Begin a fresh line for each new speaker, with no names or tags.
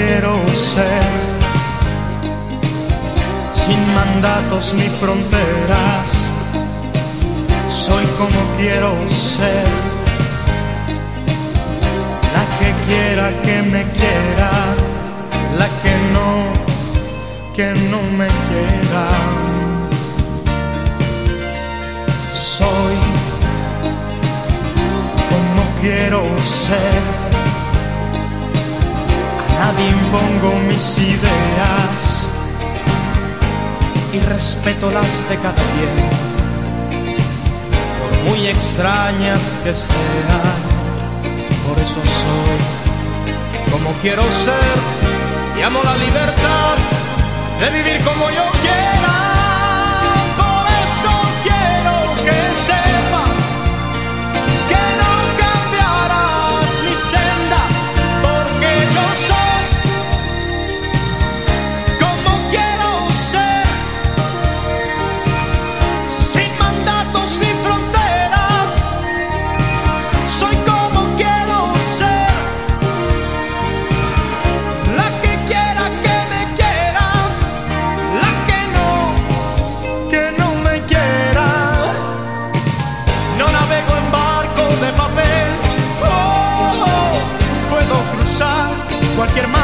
quiero ser, sin mandatos ni fronteras, soy como quiero ser, la que quiera que me quiera, la que no, que no me quiera. Soy como quiero ser. Nadie impongo mis ideas y respeto las de cada quien, por muy extrañas que sean. Por eso soy como quiero ser y amo la libertad de vivir como yo quiera. Cualquier